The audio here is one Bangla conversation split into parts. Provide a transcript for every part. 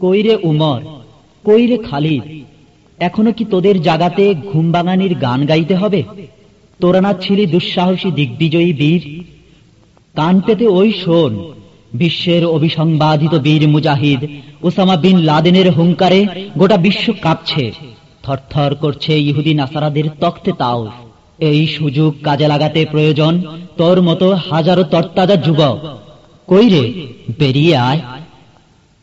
কইরে উমর, কইরে খালিদ, এখনও কি তোদের জাগাতে ঘুম বাঙানির গান গাইতে হবে? তোরা না ছিলি দুঃসাহসী দিগ্বিজয়ী বীর? কান পেতে ওই শোন, বিশ্বের অভিসংবাদিত বীর মুজাহিদ ওসামা বিন লাদেনের হুঙ্কারে গোটা বিশ্ব কাঁপছে। থরথর করছে ইহুদি নাসারাদের তক্তে তাও। এই সুযোগ কাজে লাগাতে প্রয়োজন তোর মতো হাজারো তরতাজা যুবক। কইরে, বেরিয়ে আয়।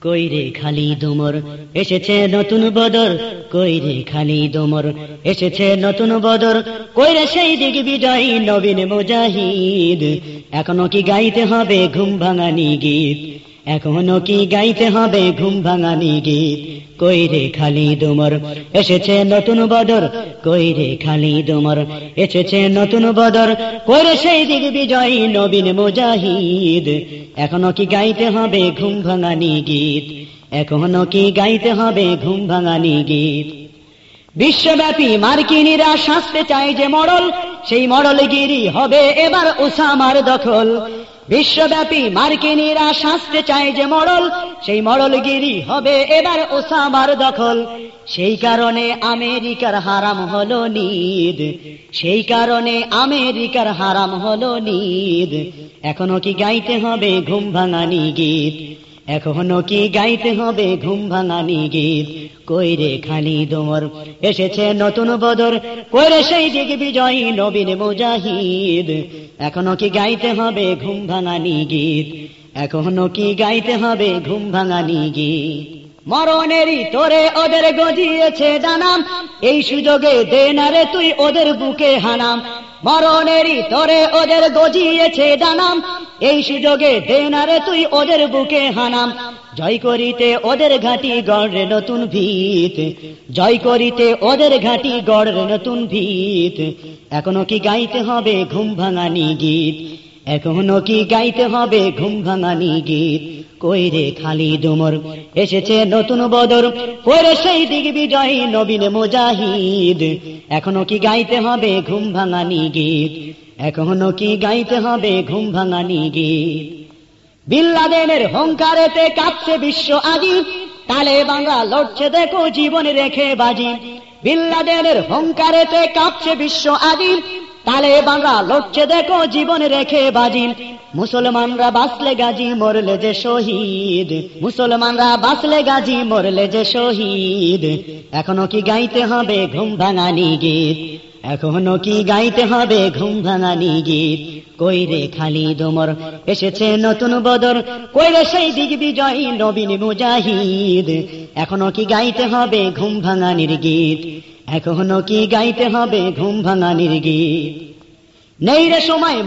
কইরে খালি দোমর, এসেছে নতুন বদর, কইরে খালি দোমর, এসেছে নতুন বদর, কইরে সেই দিক বিজয়ী নবীন মুজাহিদ। এখনও কি গাইতে হবে ঘুম ভাঙানি গীত? এখনও কি গাইতে হবে ঘুম ভাঙানি গীত? কইরে খালি দোমর এসেছে নতুন বদর, কইরে খালি দোমর এসেছে নতুন বদর, কইরে সেই দিক বিজয়ী নবীন মুজাহিদ। এখনও কি গাইতে হবে ঘুম ভাঙানি গীত? এখনও কি গাইতে হবে ঘুম ভাঙানি গীত? বিশ্বব্যাপী মার্কিনীরা শাস্তে চায় যে মডল সেই মডলগিরি হবে এবার ওসামার দখল। বিশ্বব্যাপী মার্কিনীরা শাস্তে চায় যে মডল সেই মডলগিরি হবে এবার ওসামার দখল। সেই কারণে আমেরিকার হারাম হলো নিদ। সেই কারণে আমেরিকার হারাম হলো নিদ। এখনও কি গাইতে হবে ঘুম ভাঙানি গীত? এখনও কি গাইতে হবে ঘুম ভাঙানি গীত? কইরে খালি দোমর, এসেছে নতুন বদর কইরে সেই দিক বিজয়ী নবীন মুজাহিদ? এখনও কি গাইতে হবে ঘুম ভাঙানি গীত? এখনও কি গাইতে হবে ঘুম ভাঙানি গীত? মরণেরই তোরে ওদের গজিয়েছে জানাম। এই সুযোগে দে না রে তুই ওদের বুকে হানাম। মরণেরই তোরে ওদের গজিয়েছে জানাম। এই সুযোগে দে না রে তুই ওদের বুকে হানাম। জয় করিতে ওদের ঘাটি গড়ে নতুন ভিত। জয় করিতে ওদের ঘাটি গড়ে নতুন ভিত। এখনও কি গাইতে হবে ঘুম ভাঙানি গীত? এখনও কি গাইতে হবে ঘুম ভাঙানি গীত? কইরে খালি দুমর এসেছে নতুন বদর। কইরে সেই দিক বিজয়ী নবীন মুজাহিদ? এখনও কি গাইতে হবে ঘুম ভাঙানি গীত? এখনও কি গাইতে হবে ঘুম ভাঙানি গীত? বিল্লাদেনের হংকারেতে কাঁপছে বিশ্ব আজি তালে বাংলা লড়ছে দেখো জীবন রেখে বাজি। বিল্লাদেনের হংকারেতে কাঁপছে বিশ্ব আজি তালে বাংলা লড়ছে দেখো জীবন রেখে বাজি। মুসলমানরা বাসলে গাজী, মরলে যে শহীদ। মুসলমানরা বাসলে গাজী, মরলে যে শহীদ। এখনও কি গাইতে হবে ঘুম ভাঙানি গীত? এখনও কি গাইতে হবে ঘুম ভাঙানি গীত? কইরে খালি দোমর এসেছে নতুন বদর, কইরে সেই দিক বিজয়ী নবীন মুজাহিদ। এখনও কি গাইতে হবে ঘুম ভাঙানির গীত? এখনও কি গাইতে হবে ঘুম ভাঙানির গীত? নেই রে সময়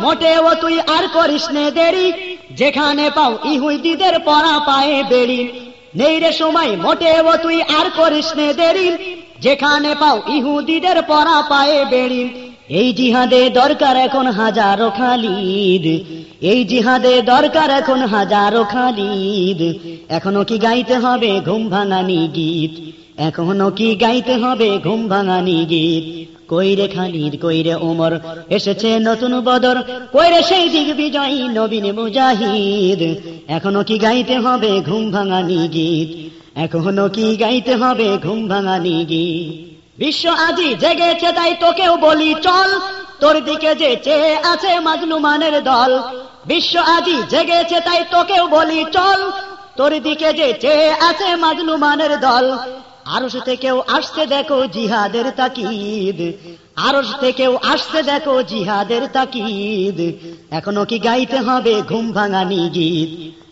তুই আর করিস নে দেরি। যেখানে পাও ইহুদিদের পড়া পায়ে বেড়ি। নেই রে সময়, মোটেও তুই আর করিস নে দেরি। যেখানে পাও ইহুদিদের পড়া পায়ে বেড়ি। এই জিহাদে দরকার এখন হাজারো খালিদ। এই জিহাদে দরকার এখন হাজারো খালিদ। এখনও কি গাইতে হবে ঘুম ভাঙানি গীত? এখনও কি গাইতে হবে ঘুম ভাঙানি গীত? কইরে খালিদ, কইরে ওমর, এসেছে নতুন বদর। কইরে সেই দিক বিজয়ী নবীন মুজাহিদ। এখনও কি গাইতে হবে ঘুম ভাঙানি গীত? এখনও কি গাইতে হবে ঘুম ভাঙানি গীত? বিশ্ব আজি জেগেছে তাই তোকেও বলি চল। তোর দিকে যে চেয়ে আছে মাজলুমানের দল। বিশ্ব আজি জেগেছে তাই তোকেও বলি চল। তোর দিকে যে চেয়ে আছে মাজলুমানের দল। আরস থেকেও আসতে দেখো জিহাদের তাকিদ। আরস থেকেও আসতে দেখো জিহাদের তাকিদ। এখনও কি গাইতে হবে ঘুম ভাঙানি গীত?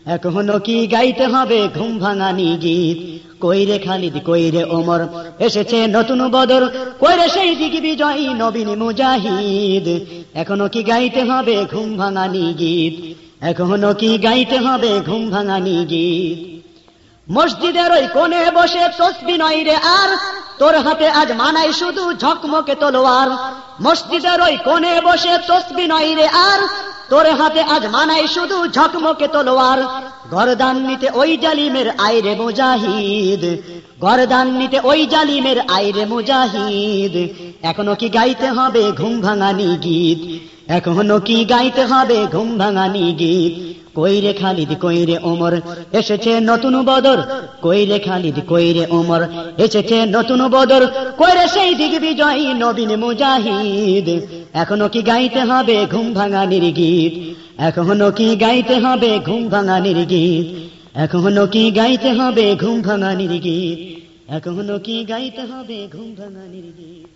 এখনও কি গাইতে হবে ঘুম ভাঙানি গীত? কইরে খালিদ, কইরে ওমর। এসেছে নতুন বদর, কইরে সেই দিক বিজয়ী নবীন মুজাহিদ। এখনও কি গাইতে হবে ঘুম ভাঙানি গীত? এখনও কি গাইতে হবে ঘুম ভাঙানি গীত? মসজিদের ওই কোণে বসে তসবি নয় রে আর, তোর হাতে আজ মানাই শুধু ঝকমকে তলোয়ার। মসজিদের ওই কোণে বসে তসবি নয় রে আর তোর হাতে আজ মানাই শুধু ঝকমকে তলোয়ার। গরদান নিতে ওই জালিমের আইরে মুজাহিদ। গরদান নিতে ওই জালিমের আইরে মুজাহিদ। এখনও কি গাইতে হবে ঘুম ভাঙানি গীত? এখনও কি গাইতে হবে ঘুম ভাঙানি গীত? কইরে খালিদ, কইরে ওমর, এসেছে নতুন বদর। কইরে খালিদ, কইরে ওমর, এসেছে নতুন বদর। কইরে সেই দিক বিজয়ী নবীন মুজাহিদ। এখনও কি গাইতে হবে ঘুম ভাঙানির গীত? এখনও কি গাইতে হবে ঘুম ভাঙানির গীত? এখনও কি গাইতে হবে ঘুম ভাঙানির গীত? এখনও কি গাইতে হবে ঘুম ভাঙানির গীত?